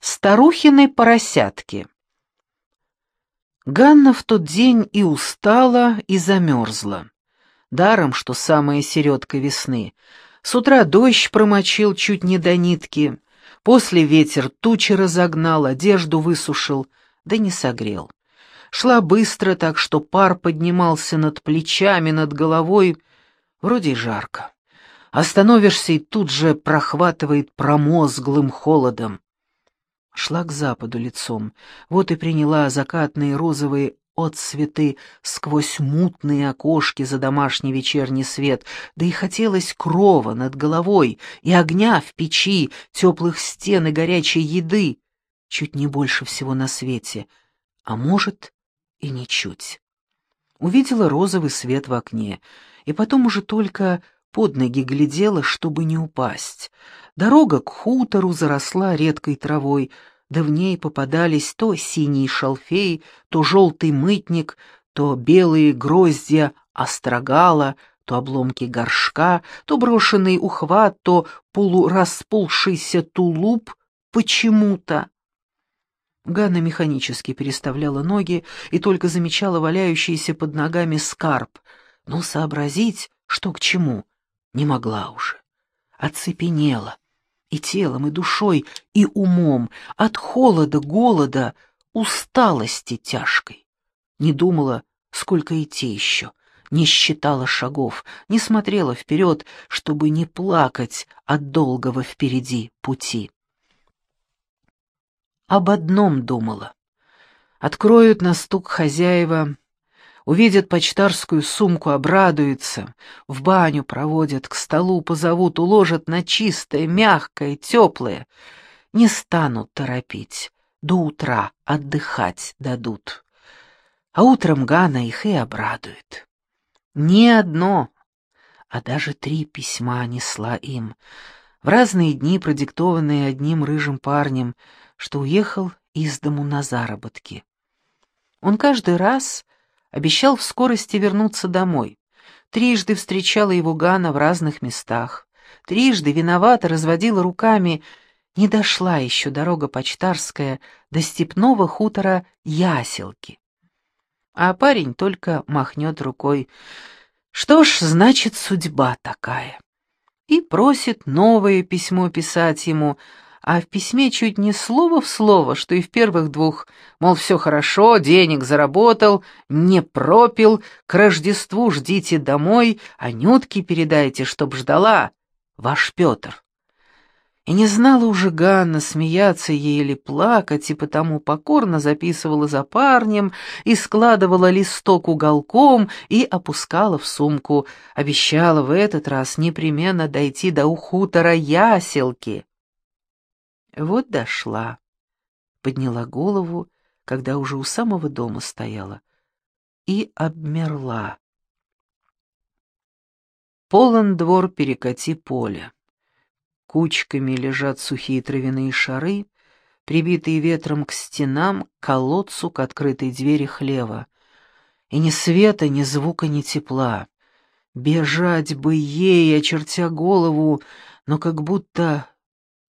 Старухины поросятки. Ганна в тот день и устала, и замерзла. Даром, что самая середка весны. С утра дождь промочил чуть не до нитки, после ветер тучи разогнал, одежду высушил, да не согрел. Шла быстро, так что пар поднимался над плечами, над головой, вроде жарко. Остановишься и тут же прохватывает промозглым холодом. Шла к западу лицом, вот и приняла закатные розовые отцветы сквозь мутные окошки за домашний вечерний свет, да и хотелось крова над головой и огня в печи, теплых стен и горячей еды, чуть не больше всего на свете, а может и ничуть. Увидела розовый свет в окне, и потом уже только под ноги глядела, чтобы не упасть. Дорога к хутору заросла редкой травой, да в ней попадались то синий шалфей, то желтый мытник, то белые гроздья острогала, то обломки горшка, то брошенный ухват, то полурасползшийся тулуп почему-то. Ганна механически переставляла ноги и только замечала валяющийся под ногами скарб, но сообразить, что к чему, не могла уже. Оцепенела. И телом, и душой, и умом, от холода, голода, усталости тяжкой. Не думала, сколько идти еще, не считала шагов, не смотрела вперед, чтобы не плакать от долгого впереди пути. Об одном думала. Откроют на стук хозяева, Увидят почтарскую сумку, обрадуются, в баню проводят, к столу позовут, уложат на чистое, мягкое, теплое. Не станут торопить, до утра отдыхать дадут. А утром Гана их и обрадует. Не одно, а даже три письма несла им, в разные дни продиктованные одним рыжим парнем, что уехал из дому на заработки. Он каждый раз обещал в скорости вернуться домой. Трижды встречала его Гана в разных местах. Трижды виновато разводила руками. Не дошла еще дорога почтарская до степного хутора Яселки. А парень только махнет рукой. Что ж, значит, судьба такая. И просит новое письмо писать ему, а в письме чуть не слово в слово, что и в первых двух, мол, все хорошо, денег заработал, не пропил, к Рождеству ждите домой, а Нютке передайте, чтоб ждала, ваш Петр. И не знала уже Ганна, смеяться ей или плакать, и потому покорно записывала за парнем и складывала листок уголком и опускала в сумку, обещала в этот раз непременно дойти до ухутора яселки. Вот дошла. Подняла голову, когда уже у самого дома стояла, и обмерла. Полон двор перекати поля. Кучками лежат сухие травяные шары, прибитые ветром к стенам, к колодцу, к открытой двери хлева. И ни света, ни звука, ни тепла. Бежать бы ей, очертя голову, но как будто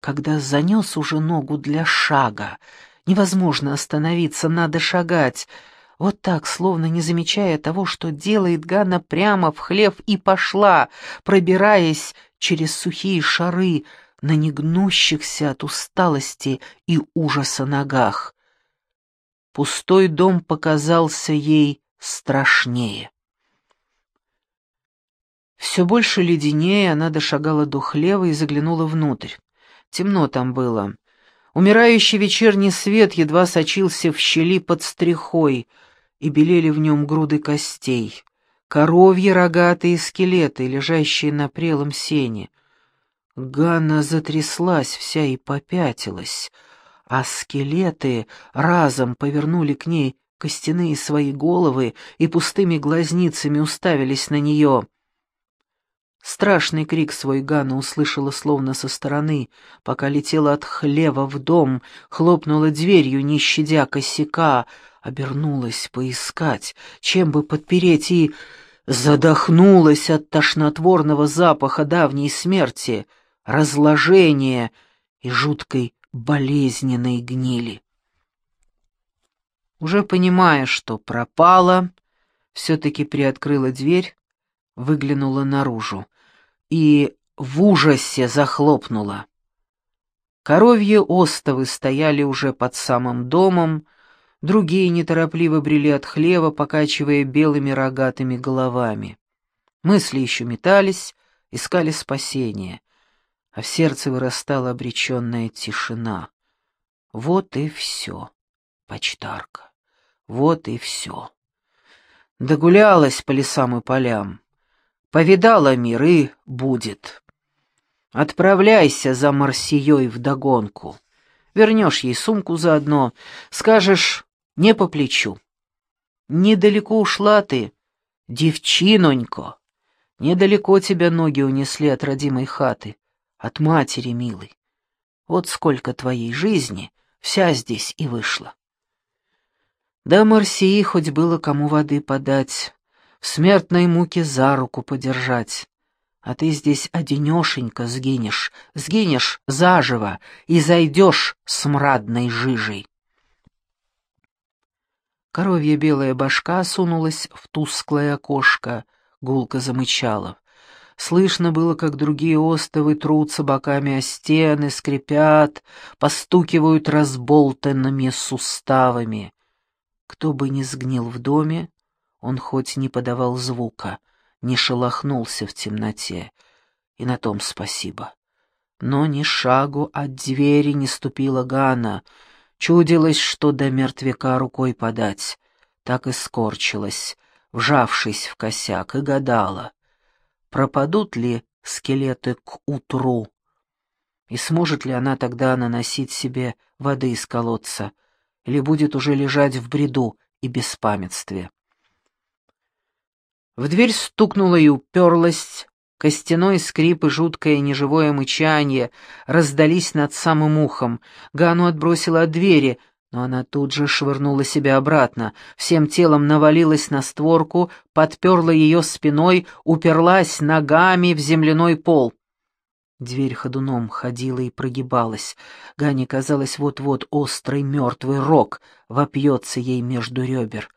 когда занес уже ногу для шага. Невозможно остановиться, надо шагать. Вот так, словно не замечая того, что делает Ганна прямо в хлев, и пошла, пробираясь через сухие шары на негнущихся от усталости и ужаса ногах. Пустой дом показался ей страшнее. Все больше леденее она дошагала до хлева и заглянула внутрь. Темно там было. Умирающий вечерний свет едва сочился в щели под стрихой, и белели в нем груды костей, коровьи рогатые скелеты, лежащие на прелом сене. Ганна затряслась вся и попятилась, а скелеты разом повернули к ней костяные свои головы и пустыми глазницами уставились на нее — Страшный крик свой Ганна услышала словно со стороны, пока летела от хлева в дом, хлопнула дверью, не щадя косяка, обернулась поискать, чем бы подпереть, и задохнулась от тошнотворного запаха давней смерти, разложения и жуткой болезненной гнили. Уже понимая, что пропала, все-таки приоткрыла дверь, выглянула наружу и в ужасе захлопнула. Коровьи остовы стояли уже под самым домом, другие неторопливо брели от хлева, покачивая белыми рогатыми головами. Мысли еще метались, искали спасения, а в сердце вырастала обреченная тишина. Вот и все, почтарка. Вот и все. Догулялась по лесам и полям. Повидала мир и будет. Отправляйся за Марсией вдогонку. Вернешь ей сумку заодно, скажешь «не по плечу». Недалеко ушла ты, девчинонько. Недалеко тебя ноги унесли от родимой хаты, от матери милой. Вот сколько твоей жизни вся здесь и вышла. Да Марсии хоть было кому воды подать, в смертной муке за руку подержать. А ты здесь одинешенько сгинешь, сгинешь заживо и зайдешь с мрадной жижей. Коровья белая башка сунулась в тусклое окошко, гулко замычала. Слышно было, как другие остовы трутся боками о стены, скрипят, постукивают разболтанными суставами. Кто бы ни сгнил в доме, он хоть не подавал звука, не шелохнулся в темноте, и на том спасибо. Но ни шагу от двери не ступила Гана, чудилось, что до мертвяка рукой подать, так и скорчилась, вжавшись в косяк, и гадала, пропадут ли скелеты к утру, и сможет ли она тогда наносить себе воды из колодца, или будет уже лежать в бреду и беспамятстве. В дверь стукнула и уперлась, костяной скрип и жуткое неживое мычание раздались над самым ухом. Гану отбросила от двери, но она тут же швырнула себя обратно, всем телом навалилась на створку, подперла ее спиной, уперлась ногами в земляной пол. Дверь ходуном ходила и прогибалась. Гане казалось, вот-вот острый мертвый рог вопьется ей между ребер.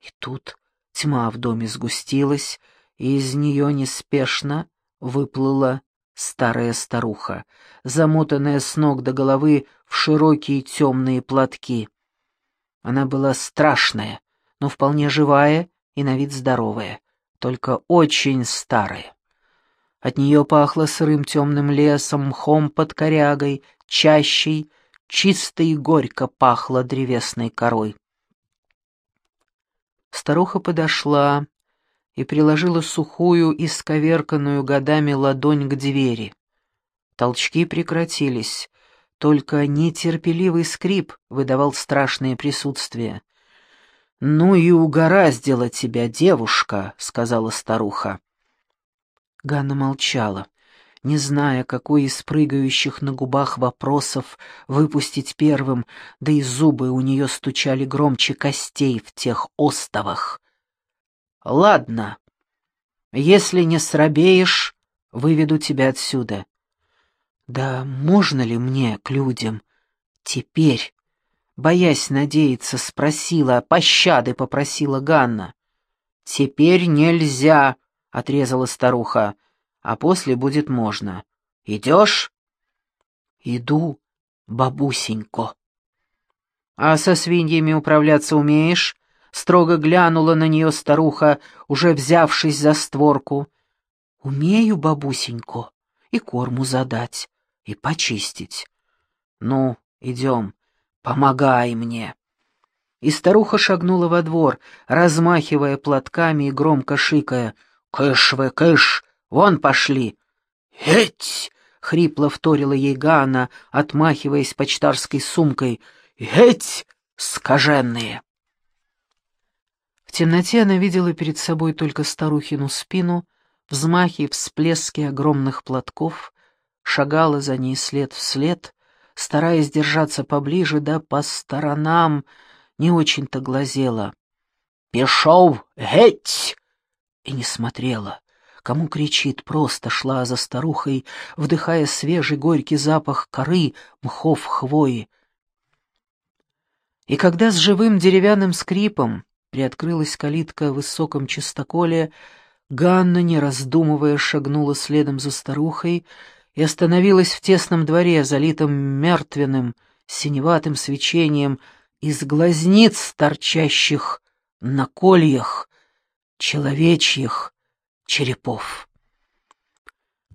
И тут тьма в доме сгустилась, и из нее неспешно выплыла старая старуха, замотанная с ног до головы в широкие темные платки. Она была страшная, но вполне живая и на вид здоровая, только очень старая. От нее пахло сырым темным лесом, мхом под корягой, чащей, чисто и горько пахло древесной корой. Старуха подошла и приложила сухую, и сковерканную годами ладонь к двери. Толчки прекратились, только нетерпеливый скрип выдавал страшное присутствие. «Ну и угораздила тебя девушка», — сказала старуха. Ганна молчала, не зная, какой из прыгающих на губах вопросов выпустить первым, да и зубы у нее стучали громче костей в тех остовах. «Ладно, если не срабеешь, выведу тебя отсюда». «Да можно ли мне к людям? Теперь?» Боясь надеяться, спросила, пощады попросила Ганна. «Теперь нельзя», — отрезала старуха, — «а после будет можно. Идешь?» «Иду, бабусенько». «А со свиньями управляться умеешь?» — строго глянула на нее старуха, уже взявшись за створку. «Умею, бабусенько, и корму задать, и почистить». «Ну, идем, помогай мне». И старуха шагнула во двор, размахивая платками и громко шикая — «Кыш вы, кыш! Вон пошли!» «Эть!» — хрипло вторила ей Ганна, отмахиваясь почтарской сумкой. «Эть! Скаженные!» В темноте она видела перед собой только старухину спину, взмахи и всплески огромных платков, шагала за ней след в след, стараясь держаться поближе, да по сторонам не очень-то глазела. «Пешов, геть!» и не смотрела, кому кричит, просто шла за старухой, вдыхая свежий горький запах коры, мхов, хвои. И когда с живым деревянным скрипом приоткрылась калитка в высоком чистоколе, Ганна, не раздумывая, шагнула следом за старухой и остановилась в тесном дворе, залитом мертвенным, синеватым свечением из глазниц, торчащих на кольях, человечьих черепов.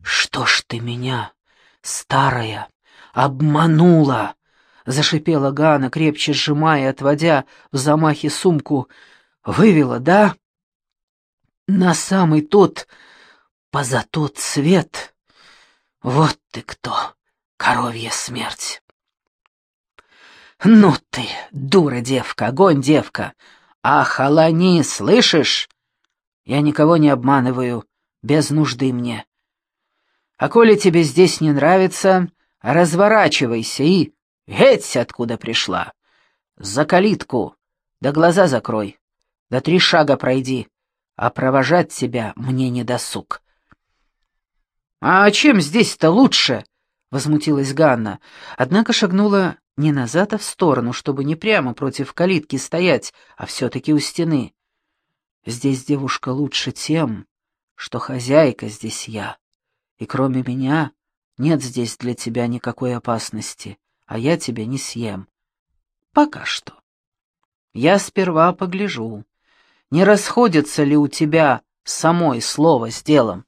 «Что ж ты меня, старая, обманула?» — зашипела Гана, крепче сжимая отводя в замахе сумку. «Вывела, да?» «На самый тот, поза тот свет. Вот ты кто, коровья смерть!» «Ну ты, дура девка, огонь девка! Охолони, слышишь? Я никого не обманываю, без нужды мне. А коли тебе здесь не нравится, разворачивайся и Геть, откуда пришла. За калитку. Да глаза закрой. Да три шага пройди. А провожать тебя мне не досуг. «А чем здесь-то лучше?» — возмутилась Ганна. Однако шагнула не назад, а в сторону, чтобы не прямо против калитки стоять, а все-таки у стены. «Здесь девушка лучше тем, что хозяйка здесь я, и кроме меня нет здесь для тебя никакой опасности а я тебя не съем. Пока что. Я сперва погляжу, не расходится ли у тебя самой слово с делом.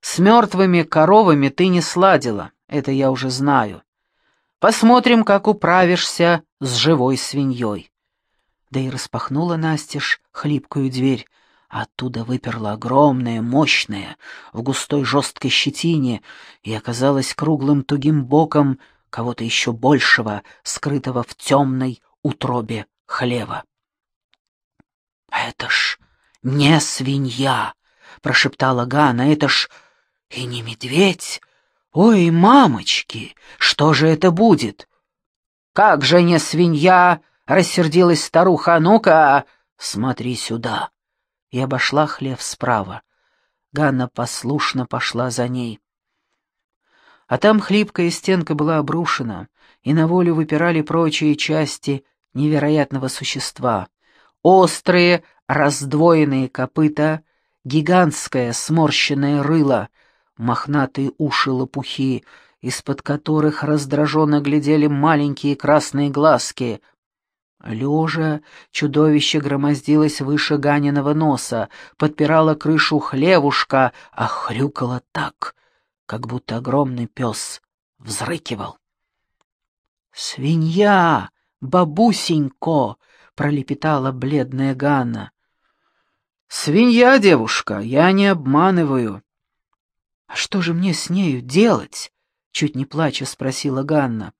С мертвыми коровами ты не сладила, это я уже знаю. Посмотрим, как управишься с живой свиньей. Да и распахнула Настеж хлипкую дверь, а оттуда выперла огромная, мощная, в густой жесткой щетине и оказалась круглым тугим боком кого-то еще большего, скрытого в темной утробе хлева. «Это ж не свинья!» — прошептала Гана. «Это ж и не медведь! Ой, мамочки, что же это будет?» «Как же не свинья!» — рассердилась старуха. «Ну-ка, смотри сюда!» И обошла хлев справа. Ганна послушно пошла за ней. А там хлипкая стенка была обрушена, и на волю выпирали прочие части невероятного существа. Острые, раздвоенные копыта, гигантское сморщенное рыло, мохнатые уши-лопухи, из-под которых раздраженно глядели маленькие красные глазки. Лежа, чудовище громоздилось выше Ганиного носа, подпирало крышу хлевушка, а хрюкало так, как будто огромный пес взрыкивал. «Свинья! Бабусенько!» — пролепетала бледная Ганна. «Свинья, девушка, я не обманываю». «А что же мне с нею делать?» — чуть не плача спросила Ганна.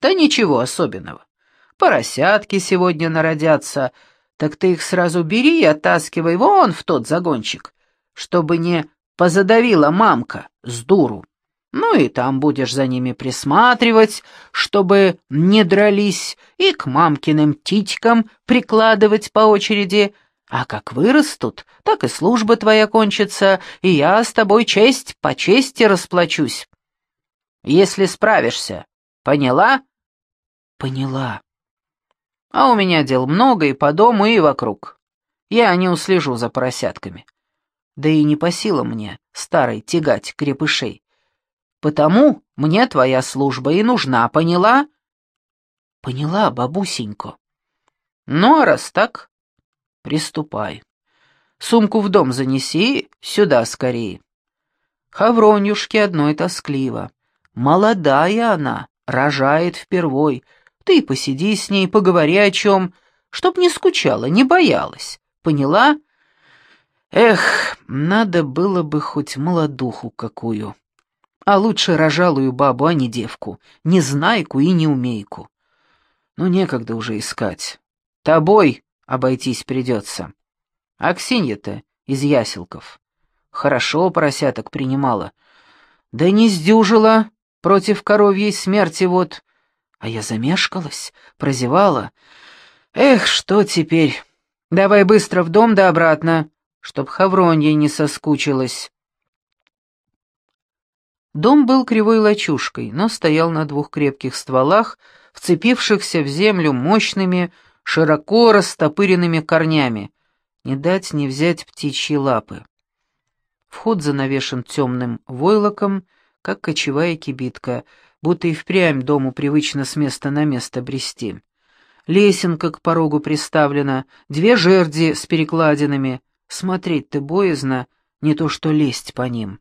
«Да ничего особенного. Поросятки сегодня народятся, так ты их сразу бери и оттаскивай вон в тот загончик, чтобы не позадавила мамка с дуру. Ну и там будешь за ними присматривать, чтобы не дрались, и к мамкиным титькам прикладывать по очереди. А как вырастут, так и служба твоя кончится, и я с тобой честь по чести расплачусь. Если справишься, поняла? Поняла. А у меня дел много и по дому, и вокруг. Я не услежу за поросятками да и не по силам мне, старой, тягать крепышей. Потому мне твоя служба и нужна, поняла? Поняла, бабусенько. Ну, а раз так, приступай. Сумку в дом занеси, сюда скорее. Хавронюшке одной тоскливо. Молодая она, рожает впервой. Ты посиди с ней, поговори о чем, чтоб не скучала, не боялась. Поняла? Эх, надо было бы хоть молодуху какую. А лучше рожалую бабу, а не девку, не знайку и не умейку. Ну, некогда уже искать. Тобой обойтись придется. Аксинья-то из яселков. Хорошо поросяток принимала. Да не сдюжила против коровьей смерти вот. А я замешкалась, прозевала. Эх, что теперь? Давай быстро в дом да обратно чтоб Хавронья не соскучилась. Дом был кривой лачушкой, но стоял на двух крепких стволах, вцепившихся в землю мощными, широко растопыренными корнями. Не дать не взять птичьи лапы. Вход занавешен темным войлоком, как кочевая кибитка, будто и впрямь дому привычно с места на место брести. Лесенка к порогу приставлена, две жерди с перекладинами. Смотреть-то боязно, не то что лезть по ним.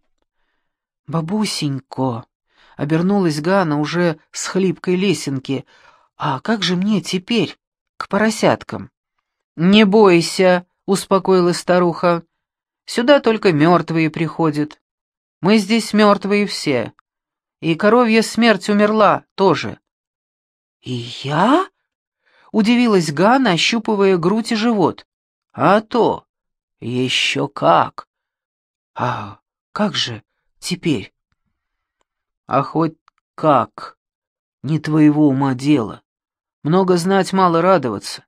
«Бабусенько!» — обернулась Гана уже с хлипкой лесенки. «А как же мне теперь, к поросяткам?» «Не бойся!» — успокоилась старуха. «Сюда только мертвые приходят. Мы здесь мертвые все. И коровья смерть умерла тоже». «И я?» — удивилась Гана, ощупывая грудь и живот. «А то! Еще как!» «А как же?» теперь? А хоть как? Не твоего ума дело. Много знать, мало радоваться.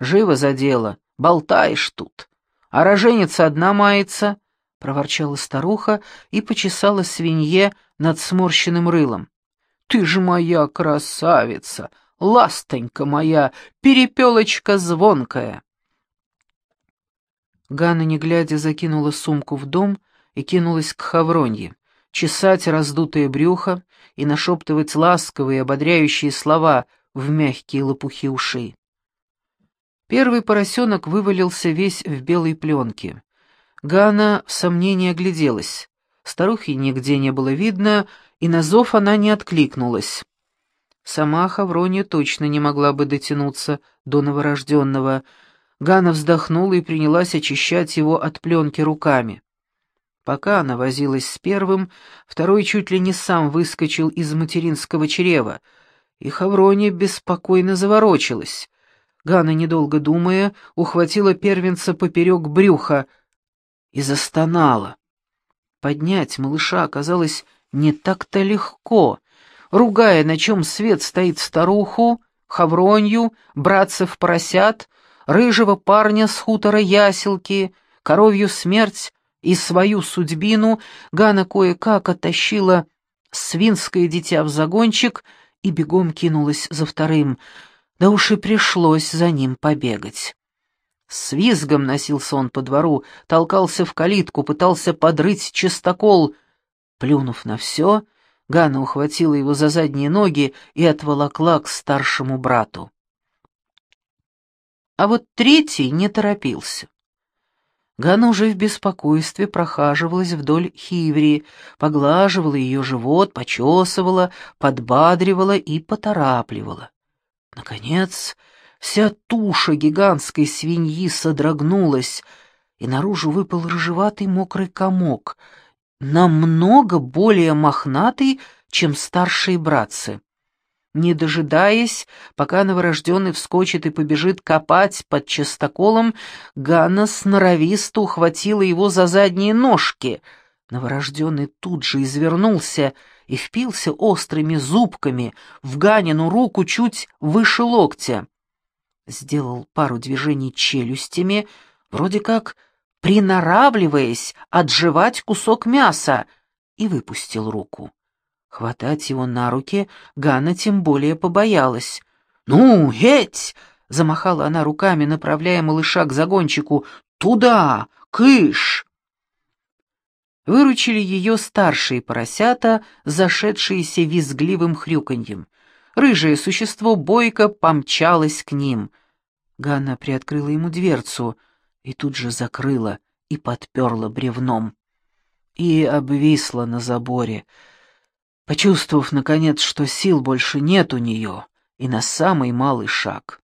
Живо за дело, болтаешь тут. А роженица одна мается, — проворчала старуха и почесала свинье над сморщенным рылом. «Ты же моя красавица, ластонька моя, перепелочка звонкая!» Ганна, не глядя, закинула сумку в дом и кинулась к Хавронье, чесать раздутое брюхо и нашептывать ласковые, ободряющие слова в мягкие лопухи ушей. Первый поросенок вывалился весь в белой пленке. Гана в сомнении огляделась. Старухи нигде не было видно, и на зов она не откликнулась. Сама Хавронья точно не могла бы дотянуться до новорожденного. Гана вздохнула и принялась очищать его от пленки руками. Пока она возилась с первым, второй чуть ли не сам выскочил из материнского чрева, и Хаврония беспокойно заворочилась. Гана, недолго думая, ухватила первенца поперек брюха и застонала. Поднять малыша оказалось не так-то легко. Ругая, на чем свет стоит старуху, Хавронью, братцев-поросят, рыжего парня с хутора яселки, коровью смерть, и свою судьбину Гана кое-как оттащила свинское дитя в загончик и бегом кинулась за вторым, да уж и пришлось за ним побегать. С визгом носился он по двору, толкался в калитку, пытался подрыть чистокол. Плюнув на все, Гана ухватила его за задние ноги и отволокла к старшему брату. А вот третий не торопился. Ганна уже в беспокойстве прохаживалась вдоль хиври, поглаживала ее живот, почесывала, подбадривала и поторапливала. Наконец, вся туша гигантской свиньи содрогнулась, и наружу выпал рыжеватый мокрый комок, намного более мохнатый, чем старшие братцы. Не дожидаясь, пока новорожденный вскочит и побежит копать под частоколом, Ганна сноровисто ухватила его за задние ножки. Новорожденный тут же извернулся и впился острыми зубками в Ганину руку чуть выше локтя. Сделал пару движений челюстями, вроде как приноравливаясь отживать кусок мяса, и выпустил руку. Хватать его на руки Ганна тем более побоялась. «Ну, эть!» — замахала она руками, направляя малыша к загончику. «Туда! Кыш!» Выручили ее старшие поросята, зашедшиеся визгливым хрюканьем. Рыжее существо бойко помчалось к ним. Ганна приоткрыла ему дверцу и тут же закрыла и подперла бревном. И обвисла на заборе — почувствовав, наконец, что сил больше нет у нее, и на самый малый шаг.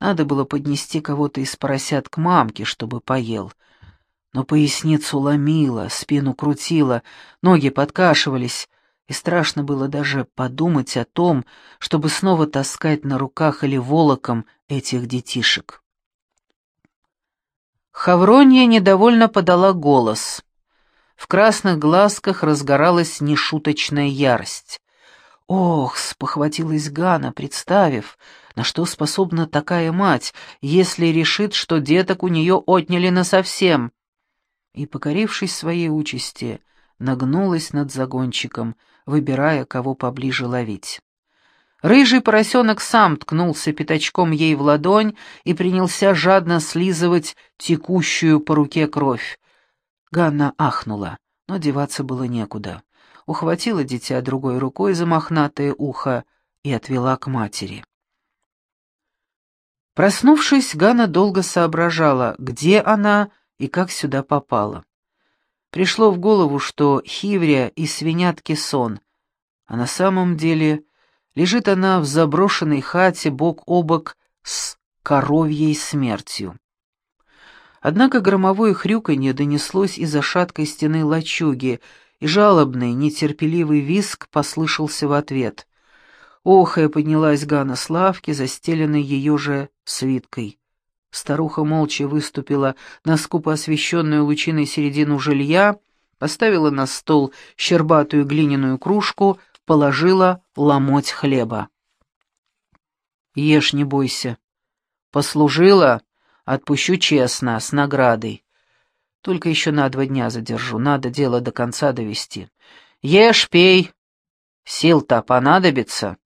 Надо было поднести кого-то из поросят к мамке, чтобы поел. Но поясницу ломило, спину крутило, ноги подкашивались, и страшно было даже подумать о том, чтобы снова таскать на руках или волоком этих детишек. Хавронья недовольно подала голос. В красных глазках разгоралась нешуточная ярость. «Ох!» — спохватилась Гана, представив, на что способна такая мать, если решит, что деток у нее отняли насовсем. и, покорившись своей участи, нагнулась над загончиком, выбирая, кого поближе ловить. Рыжий поросенок сам ткнулся пятачком ей в ладонь и принялся жадно слизывать текущую по руке кровь. Ганна ахнула, но деваться было некуда. Ухватила дитя другой рукой за мохнатое ухо и отвела к матери. Проснувшись, Ганна долго соображала, где она и как сюда попала. Пришло в голову, что хивря и свинятки сон, а на самом деле Лежит она в заброшенной хате бок о бок с коровьей смертью. Однако громовое хрюканье донеслось из-за шаткой стены лачуги, и жалобный, нетерпеливый виск послышался в ответ. Охая поднялась Гана с лавки, застеленной ее же свиткой. Старуха молча выступила на скупо освещенную лучиной середину жилья, поставила на стол щербатую глиняную кружку — положила ломоть хлеба. «Ешь, не бойся. Послужила, отпущу честно, с наградой. Только еще на два дня задержу, надо дело до конца довести. Ешь, пей. Сил-то понадобится.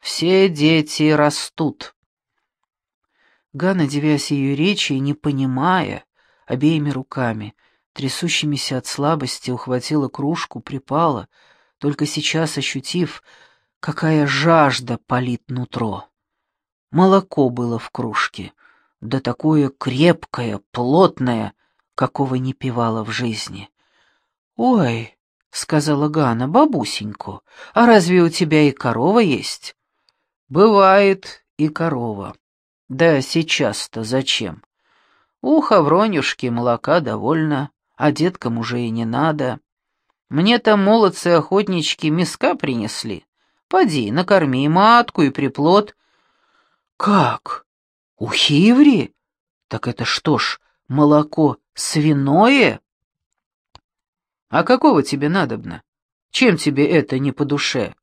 Все дети растут». Ганна, девясь ее речи и не понимая, обеими руками, трясущимися от слабости, ухватила кружку, припала — только сейчас ощутив, какая жажда палит нутро. Молоко было в кружке, да такое крепкое, плотное, какого не пивала в жизни. «Ой», — сказала Гана, — «бабусеньку, а разве у тебя и корова есть?» «Бывает и корова. Да сейчас-то зачем? У Хавронюшки молока довольно, а деткам уже и не надо. Мне там молодцы-охотнички миска принесли. Поди, накорми матку и приплод. Как? У хиври? Так это что ж, молоко свиное? А какого тебе надобно? Чем тебе это не по душе?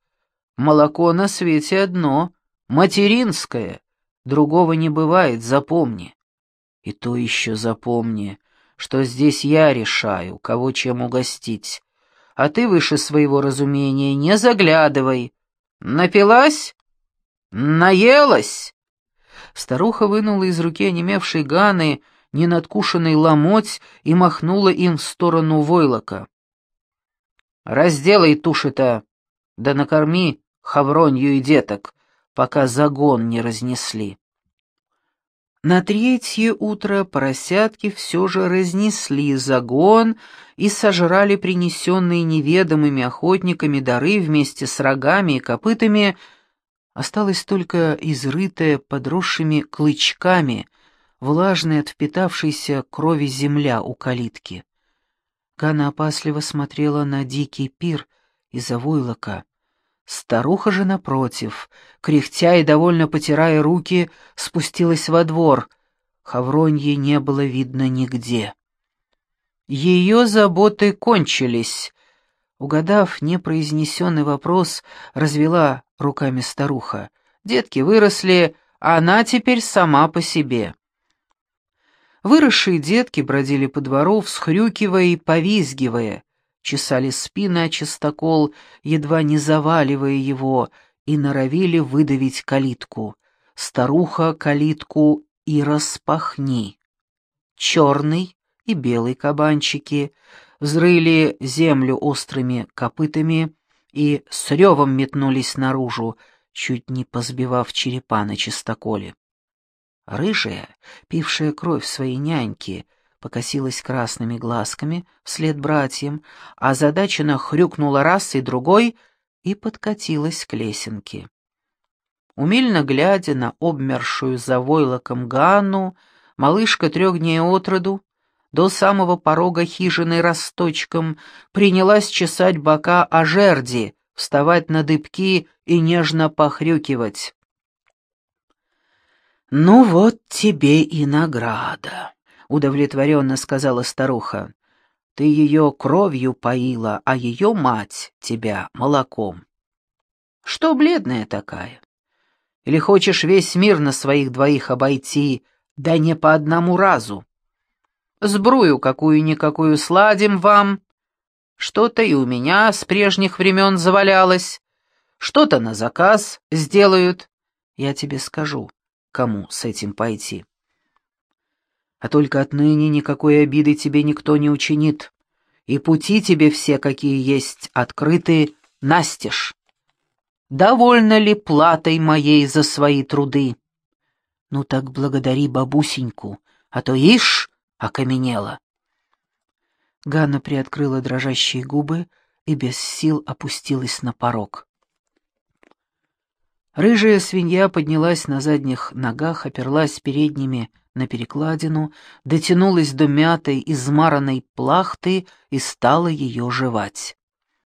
Молоко на свете одно, материнское, другого не бывает, запомни. И то еще запомни, что здесь я решаю, кого чем угостить а ты выше своего разумения не заглядывай. Напилась? Наелась?» Старуха вынула из руки онемевшей Ганы ненадкушенный ломоть и махнула им в сторону войлока. «Разделай туши-то, да накорми хавронью и деток, пока загон не разнесли». На третье утро поросятки все же разнесли загон и сожрали принесенные неведомыми охотниками дары вместе с рогами и копытами, осталась только изрытая подросшими клычками, влажная от впитавшейся крови земля у калитки. Гана опасливо смотрела на дикий пир из-за войлока. Старуха же, напротив, кряхтя и довольно потирая руки, спустилась во двор. Хавроньи не было видно нигде. Ее заботы кончились. Угадав непроизнесенный вопрос, развела руками старуха. Детки выросли, а она теперь сама по себе. Выросшие детки бродили по двору, всхрюкивая и повизгивая чесали спины о чистокол, едва не заваливая его, и норовили выдавить калитку. Старуха калитку и распахни. Черный и белый кабанчики взрыли землю острыми копытами и с ревом метнулись наружу, чуть не позбивав черепа на чистоколе. Рыжая, пившая кровь своей няньки, покосилась красными глазками вслед братьям, а задачина хрюкнула раз и другой и подкатилась к лесенке. Умильно глядя на обмершую за войлоком Ганну, малышка трех дней от роду, до самого порога хижины росточком, принялась чесать бока о жерди, вставать на дыбки и нежно похрюкивать. «Ну вот тебе и награда», — удовлетворенно сказала старуха. «Ты ее кровью поила, а ее мать тебя молоком». «Что бледная такая? Или хочешь весь мир на своих двоих обойти, да не по одному разу?» Сбрую какую-никакую сладим вам. Что-то и у меня с прежних времен завалялось. Что-то на заказ сделают. Я тебе скажу, кому с этим пойти. А только отныне никакой обиды тебе никто не учинит, и пути тебе все, какие есть, открыты настежь. Довольно ли платой моей за свои труды? Ну так благодари бабусеньку, а то ишь окаменела. Ганна приоткрыла дрожащие губы и без сил опустилась на порог. Рыжая свинья поднялась на задних ногах, оперлась передними на перекладину, дотянулась до мятой, измаранной плахты и стала ее жевать.